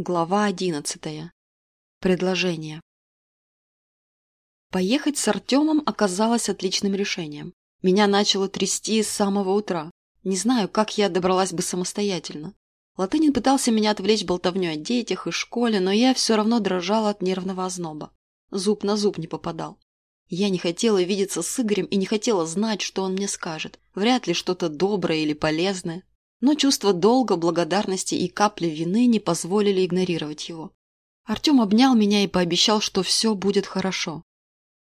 Глава одиннадцатая. Предложение. Поехать с Артемом оказалось отличным решением. Меня начало трясти с самого утра. Не знаю, как я добралась бы самостоятельно. Латынин пытался меня отвлечь болтовней о детях и школе, но я все равно дрожала от нервного озноба. Зуб на зуб не попадал. Я не хотела видеться с Игорем и не хотела знать, что он мне скажет. Вряд ли что-то доброе или полезное. Но чувство долга, благодарности и капли вины не позволили игнорировать его. Артем обнял меня и пообещал, что все будет хорошо.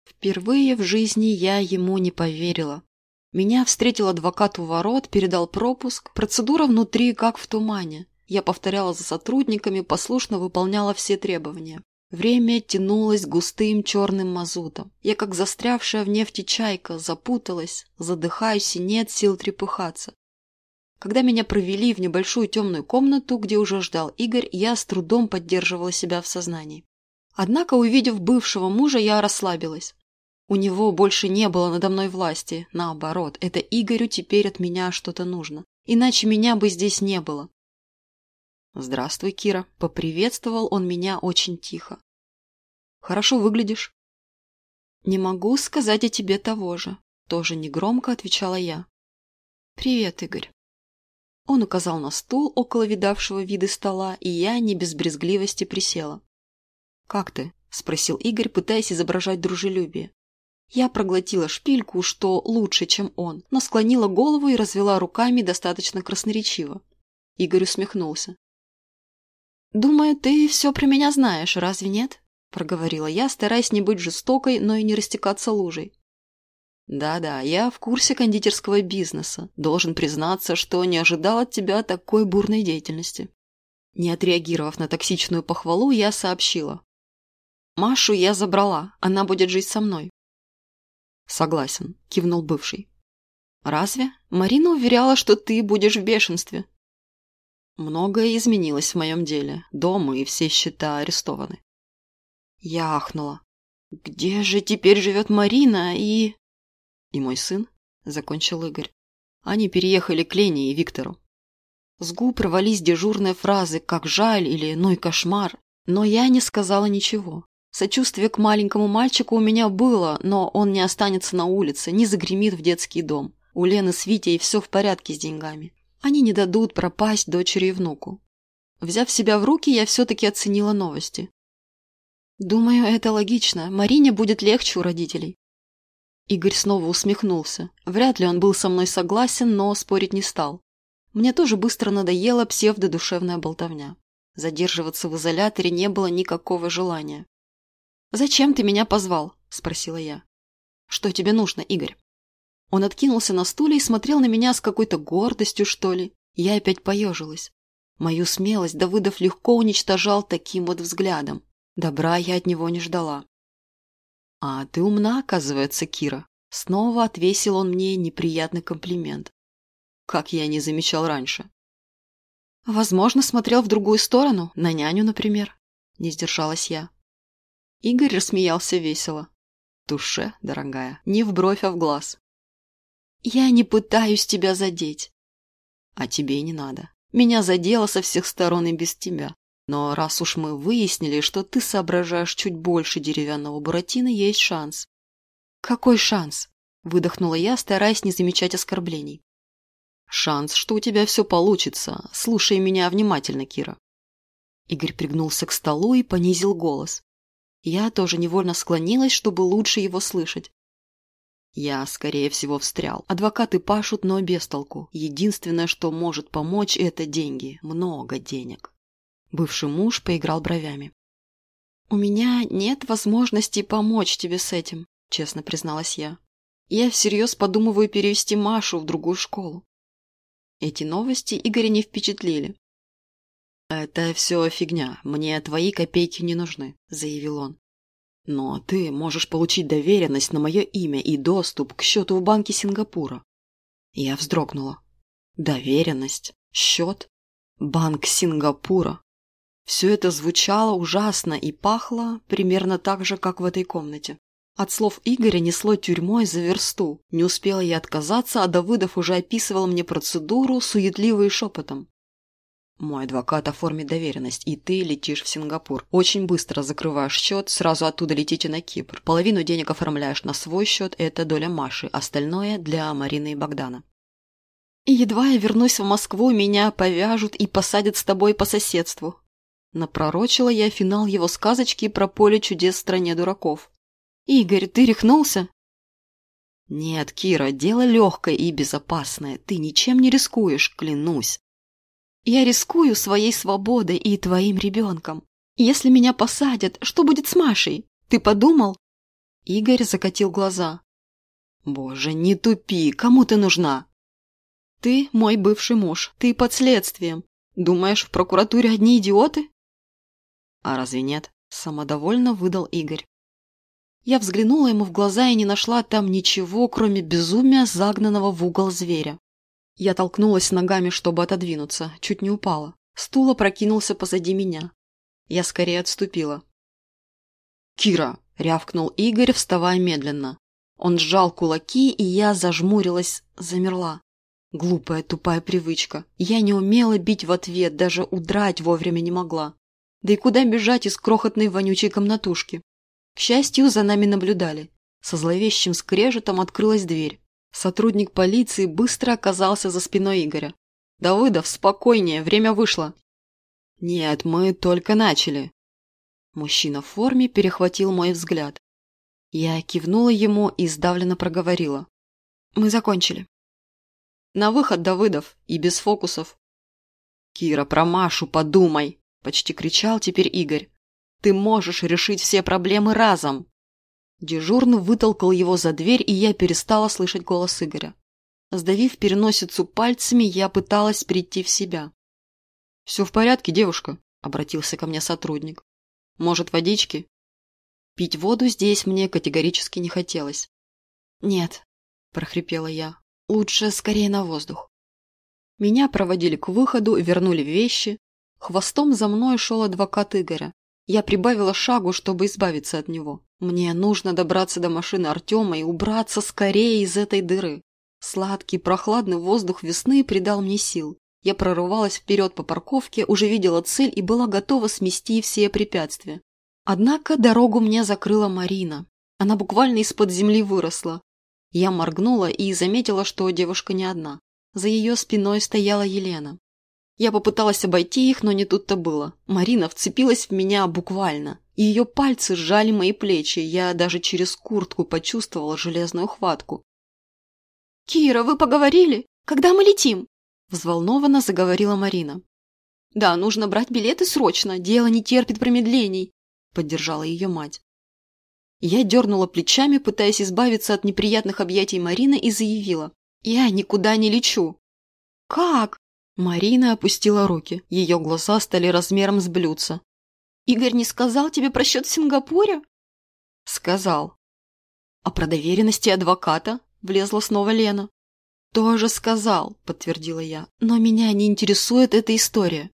Впервые в жизни я ему не поверила. Меня встретил адвокат у ворот, передал пропуск. Процедура внутри как в тумане. Я повторяла за сотрудниками, послушно выполняла все требования. Время тянулось густым черным мазутом. Я, как застрявшая в нефти чайка, запуталась, задыхаюсь и нет сил трепыхаться. Когда меня провели в небольшую темную комнату, где уже ждал Игорь, я с трудом поддерживала себя в сознании. Однако, увидев бывшего мужа, я расслабилась. У него больше не было надо мной власти. Наоборот, это Игорю теперь от меня что-то нужно. Иначе меня бы здесь не было. «Здравствуй, Кира», — поприветствовал он меня очень тихо. «Хорошо выглядишь». «Не могу сказать о тебе того же», — тоже негромко отвечала я. «Привет, Игорь». Он указал на стул около видавшего виды стола, и я не без брезгливости присела. «Как ты?» – спросил Игорь, пытаясь изображать дружелюбие. Я проглотила шпильку, что лучше, чем он, но склонила голову и развела руками достаточно красноречиво. Игорь усмехнулся. «Думаю, ты все про меня знаешь, разве нет?» – проговорила я, стараясь не быть жестокой, но и не растекаться лужей. «Да-да, я в курсе кондитерского бизнеса. Должен признаться, что не ожидал от тебя такой бурной деятельности». Не отреагировав на токсичную похвалу, я сообщила. «Машу я забрала, она будет жить со мной». «Согласен», – кивнул бывший. «Разве? Марина уверяла, что ты будешь в бешенстве». Многое изменилось в моем деле. Дом и все счета арестованы. Я ахнула. «Где же теперь живет Марина и...» и мой сын, — закончил Игорь. Они переехали к Лене и Виктору. С губ рвались дежурные фразы «как жаль» или «ну и кошмар», но я не сказала ничего. Сочувствие к маленькому мальчику у меня было, но он не останется на улице, не загремит в детский дом. У Лены с Витей все в порядке с деньгами. Они не дадут пропасть дочери и внуку. Взяв себя в руки, я все-таки оценила новости. Думаю, это логично. Марине будет легче у родителей. Игорь снова усмехнулся. Вряд ли он был со мной согласен, но спорить не стал. Мне тоже быстро надоела псевдодушевная болтовня. Задерживаться в изоляторе не было никакого желания. «Зачем ты меня позвал?» – спросила я. «Что тебе нужно, Игорь?» Он откинулся на стуле и смотрел на меня с какой-то гордостью, что ли. Я опять поежилась. Мою смелость Давыдов легко уничтожал таким вот взглядом. Добра я от него не ждала. «А ты умна, оказывается, Кира». Снова отвесил он мне неприятный комплимент. Как я не замечал раньше. Возможно, смотрел в другую сторону, на няню, например. Не сдержалась я. Игорь рассмеялся весело. Туше, дорогая, не в бровь, а в глаз. Я не пытаюсь тебя задеть. А тебе не надо. Меня задело со всех сторон и без тебя. Но раз уж мы выяснили, что ты соображаешь чуть больше деревянного буратино, есть шанс. Какой шанс? Выдохнула я, стараясь не замечать оскорблений. Шанс, что у тебя все получится. Слушай меня внимательно, Кира. Игорь пригнулся к столу и понизил голос. Я тоже невольно склонилась, чтобы лучше его слышать. Я, скорее всего, встрял. Адвокаты пашут, но без толку. Единственное, что может помочь, это деньги. Много денег. Бывший муж поиграл бровями. «У меня нет возможности помочь тебе с этим», – честно призналась я. «Я всерьез подумываю перевести Машу в другую школу». Эти новости Игоря не впечатлили. «Это все фигня, мне твои копейки не нужны», – заявил он. «Но ты можешь получить доверенность на мое имя и доступ к счету в банке Сингапура». Я вздрогнула. «Доверенность? Счет? Банк Сингапура? Все это звучало ужасно и пахло примерно так же, как в этой комнате. От слов Игоря несло тюрьмой за версту. Не успела я отказаться, а Давыдов уже описывал мне процедуру суетливо и шепотом. Мой адвокат оформит доверенность, и ты летишь в Сингапур. Очень быстро закрываешь счет, сразу оттуда летите на Кипр. Половину денег оформляешь на свой счет, это доля Маши, остальное для Марины и Богдана. И едва я вернусь в Москву, меня повяжут и посадят с тобой по соседству. Напророчила я финал его сказочки про поле чудес в стране дураков. Игорь, ты рехнулся? Нет, Кира, дело легкое и безопасное. Ты ничем не рискуешь, клянусь. Я рискую своей свободой и твоим ребенком. Если меня посадят, что будет с Машей? Ты подумал?» Игорь закатил глаза. «Боже, не тупи, кому ты нужна?» «Ты мой бывший муж, ты под следствием. Думаешь, в прокуратуре одни идиоты?» «А разве нет?» – самодовольно выдал Игорь. Я взглянула ему в глаза и не нашла там ничего, кроме безумия загнанного в угол зверя. Я толкнулась ногами, чтобы отодвинуться, чуть не упала. Стул опрокинулся позади меня. Я скорее отступила. «Кира!» – рявкнул Игорь, вставая медленно. Он сжал кулаки, и я зажмурилась, замерла. Глупая, тупая привычка. Я не умела бить в ответ, даже удрать вовремя не могла. Да и куда бежать из крохотной вонючей комнатушки? К счастью, за нами наблюдали. Со зловещим скрежетом открылась дверь. Сотрудник полиции быстро оказался за спиной Игоря. «Давыдов, спокойнее, время вышло». «Нет, мы только начали». Мужчина в форме перехватил мой взгляд. Я кивнула ему и сдавленно проговорила. «Мы закончили». «На выход, Давыдов, и без фокусов». «Кира, про Машу подумай!» – почти кричал теперь Игорь. «Ты можешь решить все проблемы разом!» Дежурный вытолкал его за дверь, и я перестала слышать голос Игоря. Сдавив переносицу пальцами, я пыталась прийти в себя. «Все в порядке, девушка?» – обратился ко мне сотрудник. «Может, водички?» Пить воду здесь мне категорически не хотелось. «Нет», – прохрипела я, – «лучше скорее на воздух». Меня проводили к выходу, вернули вещи. Хвостом за мной шел адвокат Игоря. Я прибавила шагу, чтобы избавиться от него. Мне нужно добраться до машины Артема и убраться скорее из этой дыры. Сладкий, прохладный воздух весны придал мне сил. Я прорывалась вперед по парковке, уже видела цель и была готова смести все препятствия. Однако дорогу мне закрыла Марина. Она буквально из-под земли выросла. Я моргнула и заметила, что девушка не одна. За ее спиной стояла Елена. Я попыталась обойти их, но не тут-то было. Марина вцепилась в меня буквально. Ее пальцы сжали мои плечи, я даже через куртку почувствовала железную хватку. «Кира, вы поговорили? Когда мы летим?» Взволнованно заговорила Марина. «Да, нужно брать билеты срочно, дело не терпит промедлений», поддержала ее мать. Я дернула плечами, пытаясь избавиться от неприятных объятий Марины и заявила. «Я никуда не лечу». «Как?» Марина опустила руки. Ее глаза стали размером с блюдца. «Игорь не сказал тебе про счет в Сингапуре?» «Сказал». «А про доверенности адвоката?» Влезла снова Лена. «Тоже сказал», — подтвердила я. «Но меня не интересует эта история».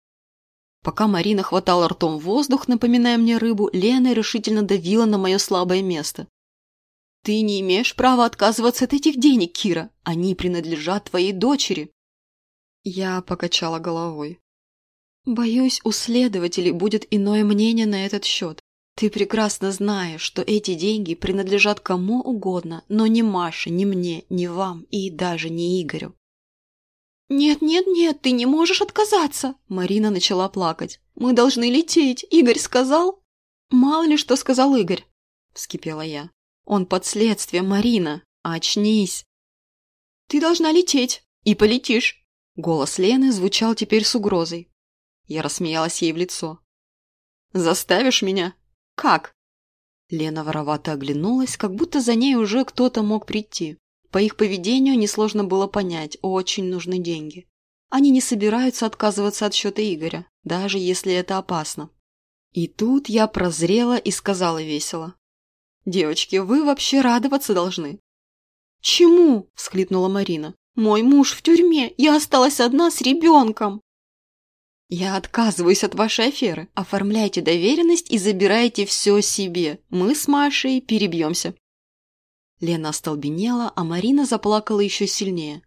Пока Марина хватала ртом воздух, напоминая мне рыбу, Лена решительно давила на мое слабое место. «Ты не имеешь права отказываться от этих денег, Кира. Они принадлежат твоей дочери». Я покачала головой. Боюсь, у следователей будет иное мнение на этот счет. Ты прекрасно знаешь, что эти деньги принадлежат кому угодно, но не Маше, ни мне, ни вам и даже не Игорю. «Нет, нет, нет, ты не можешь отказаться!» Марина начала плакать. «Мы должны лететь, Игорь сказал?» «Мало ли, что сказал Игорь!» Вскипела я. «Он под следствием, Марина! Очнись!» «Ты должна лететь, и полетишь!» Голос Лены звучал теперь с угрозой. Я рассмеялась ей в лицо. «Заставишь меня? Как?» Лена воровато оглянулась, как будто за ней уже кто-то мог прийти. По их поведению несложно было понять, очень нужны деньги. Они не собираются отказываться от счета Игоря, даже если это опасно. И тут я прозрела и сказала весело. «Девочки, вы вообще радоваться должны». «Чему?» – всхлипнула Марина. Мой муж в тюрьме, я осталась одна с ребенком. Я отказываюсь от вашей аферы. Оформляйте доверенность и забирайте все себе. Мы с Машей перебьемся. Лена остолбенела, а Марина заплакала еще сильнее.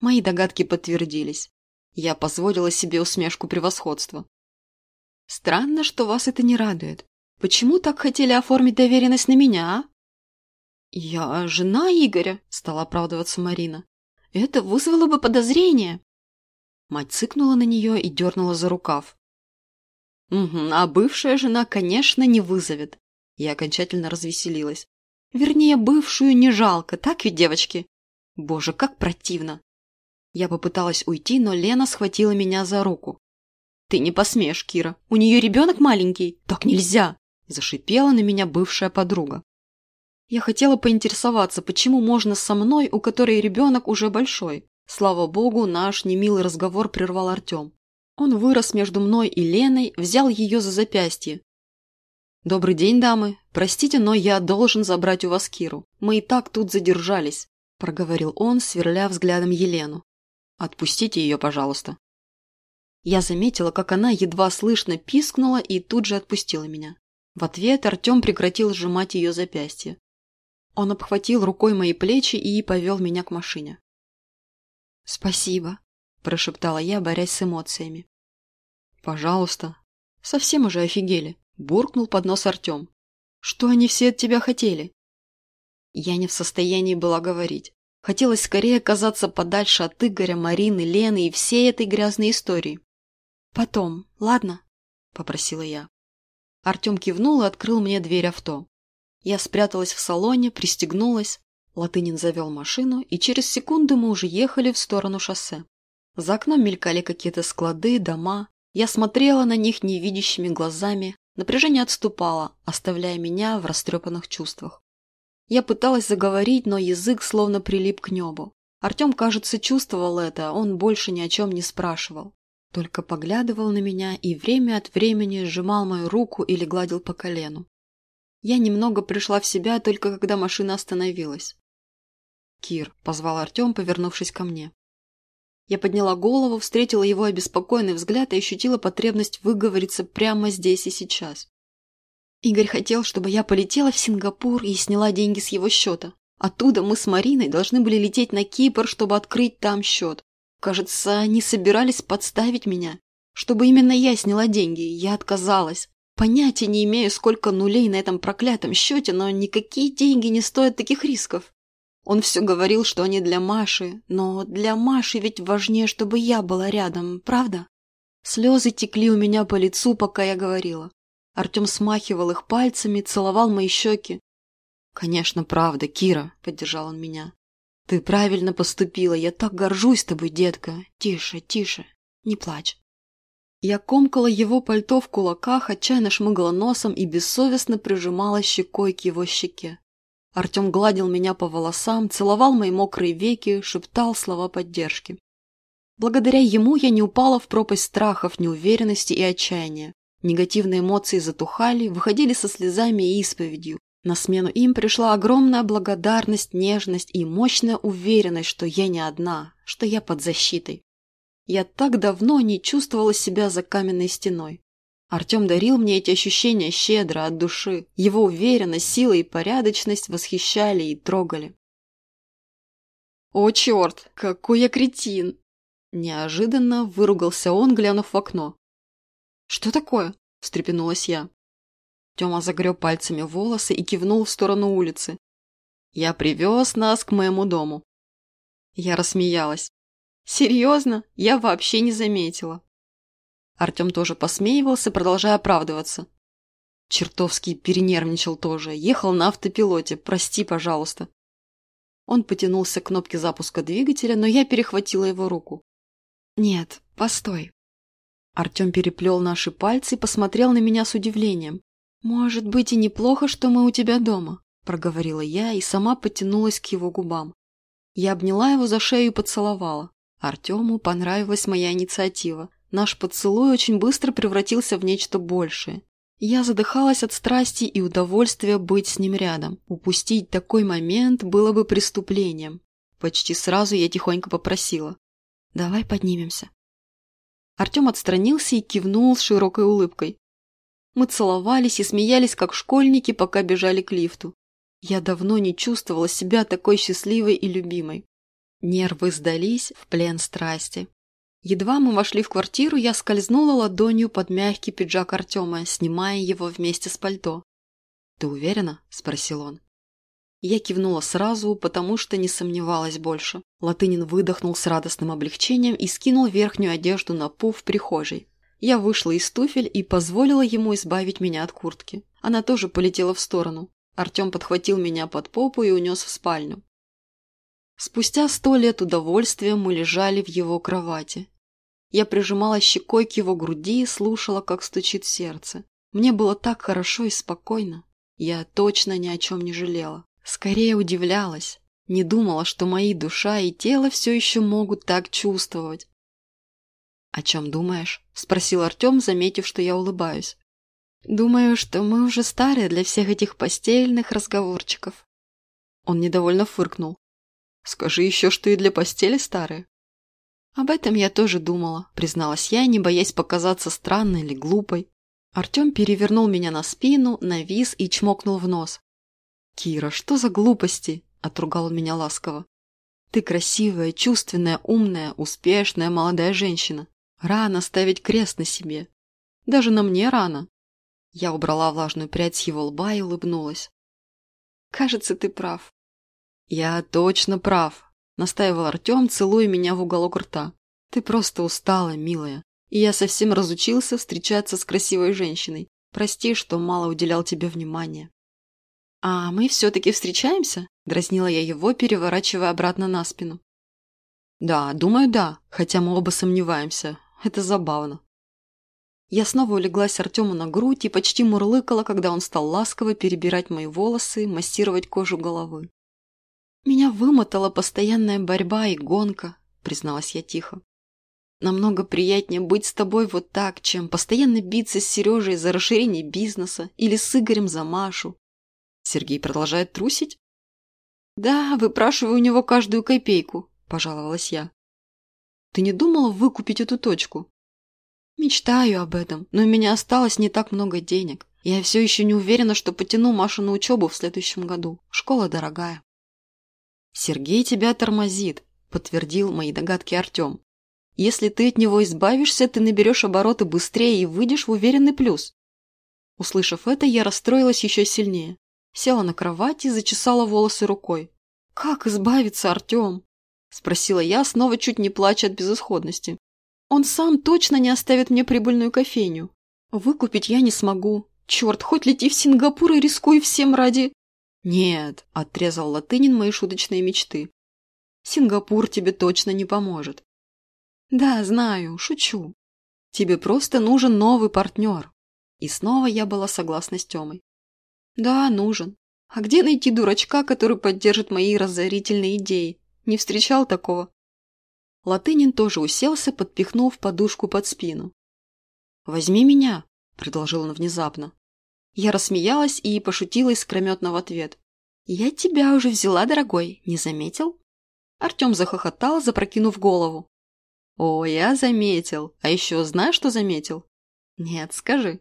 Мои догадки подтвердились. Я позволила себе усмешку превосходства. Странно, что вас это не радует. Почему так хотели оформить доверенность на меня, а? Я жена Игоря, стала оправдываться Марина. Это вызвало бы подозрение. Мать цыкнула на нее и дернула за рукав. Угу, а бывшая жена, конечно, не вызовет. Я окончательно развеселилась. Вернее, бывшую не жалко, так ведь, девочки? Боже, как противно. Я попыталась уйти, но Лена схватила меня за руку. «Ты не посмеешь, Кира. У нее ребенок маленький. Так нельзя!» Зашипела на меня бывшая подруга. Я хотела поинтересоваться, почему можно со мной, у которой ребенок уже большой. Слава богу, наш немилый разговор прервал Артем. Он вырос между мной и Леной, взял ее за запястье. «Добрый день, дамы. Простите, но я должен забрать у вас Киру. Мы и так тут задержались», – проговорил он, сверля взглядом Елену. «Отпустите ее, пожалуйста». Я заметила, как она едва слышно пискнула и тут же отпустила меня. В ответ Артем прекратил сжимать ее запястье. Он обхватил рукой мои плечи и повел меня к машине. «Спасибо», – прошептала я, борясь с эмоциями. «Пожалуйста». Совсем уже офигели, буркнул под нос Артем. «Что они все от тебя хотели?» Я не в состоянии была говорить. Хотелось скорее оказаться подальше от Игоря, Марины, Лены и всей этой грязной истории. «Потом, ладно?» – попросила я. Артем кивнул и открыл мне дверь авто. Я спряталась в салоне, пристегнулась. Латынин завел машину, и через секунду мы уже ехали в сторону шоссе. За окном мелькали какие-то склады, дома. Я смотрела на них невидящими глазами. Напряжение отступало, оставляя меня в растрепанных чувствах. Я пыталась заговорить, но язык словно прилип к небу. Артем, кажется, чувствовал это, он больше ни о чем не спрашивал. Только поглядывал на меня и время от времени сжимал мою руку или гладил по колену. Я немного пришла в себя, только когда машина остановилась. «Кир», — позвал Артем, повернувшись ко мне. Я подняла голову, встретила его обеспокоенный взгляд и ощутила потребность выговориться прямо здесь и сейчас. Игорь хотел, чтобы я полетела в Сингапур и сняла деньги с его счета. Оттуда мы с Мариной должны были лететь на Кипр, чтобы открыть там счет. Кажется, они собирались подставить меня. Чтобы именно я сняла деньги, я отказалась. Понятия не имею, сколько нулей на этом проклятом счете, но никакие деньги не стоят таких рисков. Он все говорил, что они для Маши, но для Маши ведь важнее, чтобы я была рядом, правда? Слезы текли у меня по лицу, пока я говорила. Артем смахивал их пальцами, целовал мои щеки. «Конечно, правда, Кира», — поддержал он меня. «Ты правильно поступила, я так горжусь тобой, детка. Тише, тише, не плачь». Я комкала его пальто в кулаках, отчаянно шмыгала носом и бессовестно прижимала щекой к его щеке. Артем гладил меня по волосам, целовал мои мокрые веки, шептал слова поддержки. Благодаря ему я не упала в пропасть страхов, неуверенности и отчаяния. Негативные эмоции затухали, выходили со слезами и исповедью, на смену им пришла огромная благодарность, нежность и мощная уверенность, что я не одна, что я под защитой. Я так давно не чувствовала себя за каменной стеной. Артем дарил мне эти ощущения щедро, от души. Его уверенность, сила и порядочность восхищали и трогали. «О, черт, какой я кретин!» Неожиданно выругался он, глянув в окно. «Что такое?» – встрепенулась я. Тёма загреб пальцами волосы и кивнул в сторону улицы. «Я привез нас к моему дому». Я рассмеялась. «Серьезно? Я вообще не заметила». Артем тоже посмеивался, продолжая оправдываться. Чертовски перенервничал тоже. Ехал на автопилоте. Прости, пожалуйста. Он потянулся к кнопке запуска двигателя, но я перехватила его руку. «Нет, постой». Артем переплел наши пальцы и посмотрел на меня с удивлением. «Может быть и неплохо, что мы у тебя дома», – проговорила я и сама потянулась к его губам. Я обняла его за шею и поцеловала. Артему понравилась моя инициатива. Наш поцелуй очень быстро превратился в нечто большее. Я задыхалась от страсти и удовольствия быть с ним рядом. Упустить такой момент было бы преступлением. Почти сразу я тихонько попросила. «Давай поднимемся». Артем отстранился и кивнул с широкой улыбкой. Мы целовались и смеялись, как школьники, пока бежали к лифту. Я давно не чувствовала себя такой счастливой и любимой. Нервы сдались в плен страсти. Едва мы вошли в квартиру, я скользнула ладонью под мягкий пиджак Артема, снимая его вместе с пальто. «Ты уверена?» – спросил он. Я кивнула сразу, потому что не сомневалась больше. Латынин выдохнул с радостным облегчением и скинул верхнюю одежду на пуф в прихожей. Я вышла из туфель и позволила ему избавить меня от куртки. Она тоже полетела в сторону. Артем подхватил меня под попу и унес в спальню. Спустя сто лет удовольствия мы лежали в его кровати. Я прижимала щекой к его груди и слушала, как стучит сердце. Мне было так хорошо и спокойно. Я точно ни о чем не жалела. Скорее удивлялась. Не думала, что мои душа и тело все еще могут так чувствовать. «О чем думаешь?» – спросил Артем, заметив, что я улыбаюсь. «Думаю, что мы уже старые для всех этих постельных разговорчиков». Он недовольно фыркнул. Скажи еще, что и для постели старые. Об этом я тоже думала, призналась я, не боясь показаться странной или глупой. Артем перевернул меня на спину, навис и чмокнул в нос. «Кира, что за глупости?» – отругал он меня ласково. «Ты красивая, чувственная, умная, успешная молодая женщина. Рано ставить крест на себе. Даже на мне рано». Я убрала влажную прядь с его лба и улыбнулась. «Кажется, ты прав. «Я точно прав», – настаивал Артем, целуя меня в уголок рта. «Ты просто устала, милая, и я совсем разучился встречаться с красивой женщиной. Прости, что мало уделял тебе внимания». «А мы все-таки встречаемся?» – дразнила я его, переворачивая обратно на спину. «Да, думаю, да, хотя мы оба сомневаемся. Это забавно». Я снова улеглась Артему на грудь и почти мурлыкала, когда он стал ласково перебирать мои волосы, массировать кожу головы. «Меня вымотала постоянная борьба и гонка», — призналась я тихо. «Намного приятнее быть с тобой вот так, чем постоянно биться с Сережей за расширение бизнеса или с Игорем за Машу». Сергей продолжает трусить? «Да, выпрашиваю у него каждую копейку», – пожаловалась я. «Ты не думала выкупить эту точку?» «Мечтаю об этом, но у меня осталось не так много денег. Я все еще не уверена, что потяну Машу на учебу в следующем году. Школа дорогая». «Сергей тебя тормозит», – подтвердил мои догадки Артем. «Если ты от него избавишься, ты наберешь обороты быстрее и выйдешь в уверенный плюс». Услышав это, я расстроилась еще сильнее. Села на кровать и зачесала волосы рукой. «Как избавиться, Артем?» – спросила я, снова чуть не плача от безысходности. «Он сам точно не оставит мне прибыльную кофейню. Выкупить я не смогу. Черт, хоть лети в Сингапур и рискуй всем ради...» «Нет», – отрезал Латынин мои шуточные мечты. «Сингапур тебе точно не поможет». «Да, знаю, шучу. Тебе просто нужен новый партнер». И снова я была согласна с Тёмой. «Да, нужен. А где найти дурачка, который поддержит мои разорительные идеи? Не встречал такого?» Латынин тоже уселся, подпихнув подушку под спину. «Возьми меня», – предложил он внезапно. Я рассмеялась и пошутила искрометно в ответ. «Я тебя уже взяла, дорогой, не заметил?» Артем захохотал, запрокинув голову. «О, я заметил. А еще знаешь, что заметил?» «Нет, скажи».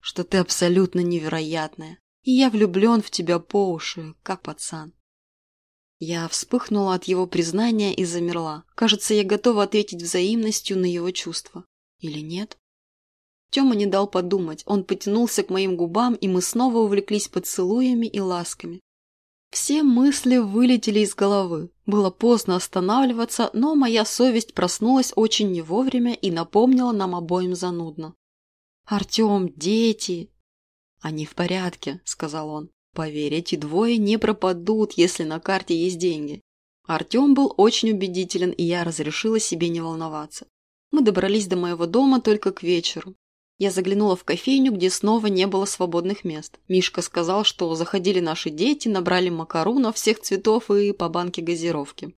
«Что ты абсолютно невероятная, и я влюблен в тебя по уши, как пацан». Я вспыхнула от его признания и замерла. Кажется, я готова ответить взаимностью на его чувства. Или нет? Тёма не дал подумать, он потянулся к моим губам, и мы снова увлеклись поцелуями и ласками. Все мысли вылетели из головы. Было поздно останавливаться, но моя совесть проснулась очень не вовремя и напомнила нам обоим занудно. «Артем, дети!» «Они в порядке», — сказал он. «Поверь, эти двое не пропадут, если на карте есть деньги». Артем был очень убедителен, и я разрешила себе не волноваться. Мы добрались до моего дома только к вечеру. Я заглянула в кофейню, где снова не было свободных мест. Мишка сказал, что заходили наши дети, набрали макарунов всех цветов и по банке газировки.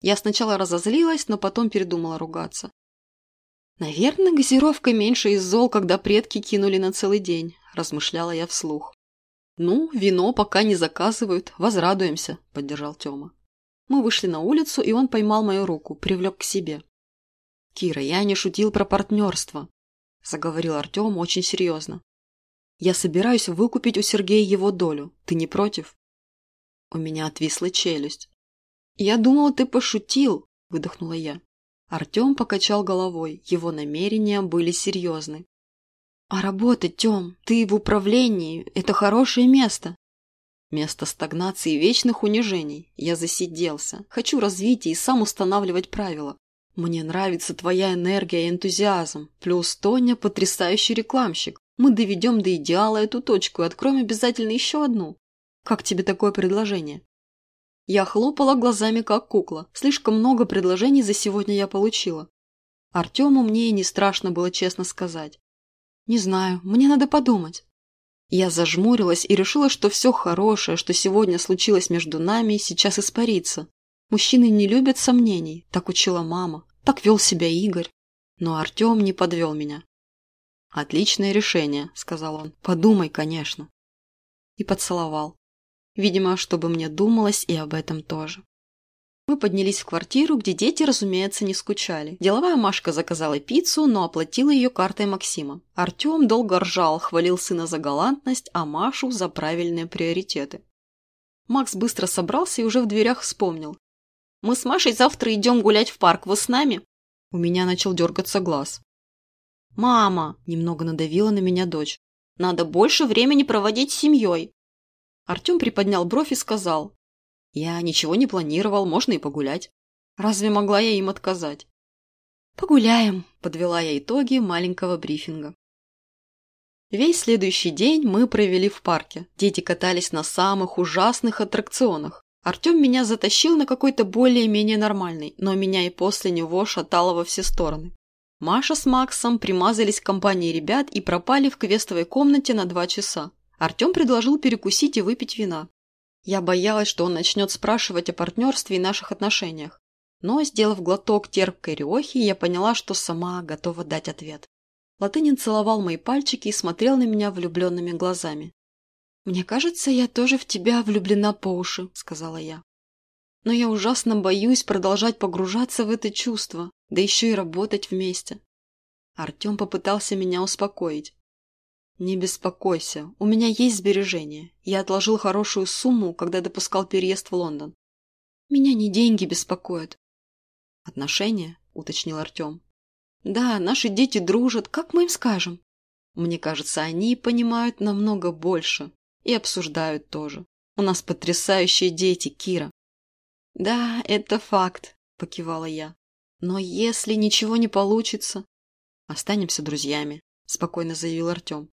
Я сначала разозлилась, но потом передумала ругаться. «Наверное, газировка меньше из зол, когда предки кинули на целый день», – размышляла я вслух. «Ну, вино пока не заказывают, возрадуемся», – поддержал Тёма. Мы вышли на улицу, и он поймал мою руку, привлек к себе. «Кира, я не шутил про партнерство. – заговорил Артем очень серьезно. «Я собираюсь выкупить у Сергея его долю. Ты не против?» У меня отвисла челюсть. «Я думала, ты пошутил», – выдохнула я. Артем покачал головой, его намерения были серьезны. «А работать, Тем, ты в управлении, это хорошее место». Место стагнации и вечных унижений. Я засиделся. Хочу развития и сам устанавливать правила. Мне нравится твоя энергия и энтузиазм. Плюс Тоня – потрясающий рекламщик. Мы доведем до идеала эту точку и откроем обязательно еще одну. Как тебе такое предложение? Я хлопала глазами, как кукла. Слишком много предложений за сегодня я получила. Артему мне и не страшно было честно сказать. Не знаю, мне надо подумать. Я зажмурилась и решила, что все хорошее, что сегодня случилось между нами, сейчас испарится. Мужчины не любят сомнений, так учила мама, так вел себя Игорь. Но Артем не подвел меня. «Отличное решение», — сказал он. «Подумай, конечно». И поцеловал. Видимо, чтобы мне думалось и об этом тоже. Мы поднялись в квартиру, где дети, разумеется, не скучали. Деловая Машка заказала пиццу, но оплатила ее картой Максима. Артем долго ржал, хвалил сына за галантность, а Машу за правильные приоритеты. Макс быстро собрался и уже в дверях вспомнил. «Мы с Машей завтра идем гулять в парк. Вы с нами?» У меня начал дергаться глаз. «Мама!» – немного надавила на меня дочь. «Надо больше времени проводить с семьей. Артем приподнял бровь и сказал. «Я ничего не планировал, можно и погулять. Разве могла я им отказать?» «Погуляем», – подвела я итоги маленького брифинга. Весь следующий день мы провели в парке. Дети катались на самых ужасных аттракционах. Артем меня затащил на какой-то более-менее нормальный, но меня и после него шатало во все стороны. Маша с Максом примазались к компании ребят и пропали в квестовой комнате на два часа. Артем предложил перекусить и выпить вина. Я боялась, что он начнет спрашивать о партнерстве и наших отношениях. Но, сделав глоток терпкой рюохи, я поняла, что сама готова дать ответ. Латынин целовал мои пальчики и смотрел на меня влюбленными глазами. «Мне кажется, я тоже в тебя влюблена по уши», — сказала я. «Но я ужасно боюсь продолжать погружаться в это чувство, да еще и работать вместе». Артем попытался меня успокоить. «Не беспокойся, у меня есть сбережения. Я отложил хорошую сумму, когда допускал переезд в Лондон. Меня не деньги беспокоят». «Отношения?» – уточнил Артем. «Да, наши дети дружат, как мы им скажем?» «Мне кажется, они понимают намного больше и обсуждают тоже. У нас потрясающие дети, Кира». «Да, это факт», – покивала я. «Но если ничего не получится...» «Останемся друзьями», – спокойно заявил Артем.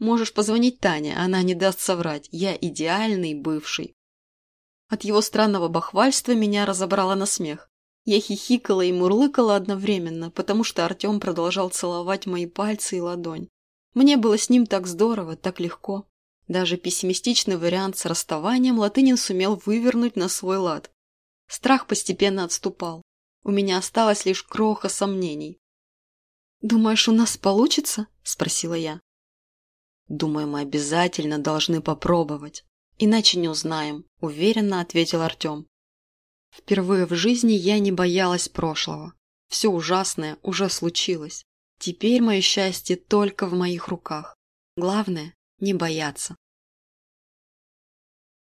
Можешь позвонить Тане, она не даст соврать. Я идеальный бывший. От его странного бахвальства меня разобрало на смех. Я хихикала и мурлыкала одновременно, потому что Артем продолжал целовать мои пальцы и ладонь. Мне было с ним так здорово, так легко. Даже пессимистичный вариант с расставанием Латынин сумел вывернуть на свой лад. Страх постепенно отступал. У меня осталось лишь кроха сомнений. «Думаешь, у нас получится?» – спросила я. «Думаю, мы обязательно должны попробовать. Иначе не узнаем», – уверенно ответил Артем. Впервые в жизни я не боялась прошлого. Все ужасное уже случилось. Теперь мое счастье только в моих руках. Главное – не бояться.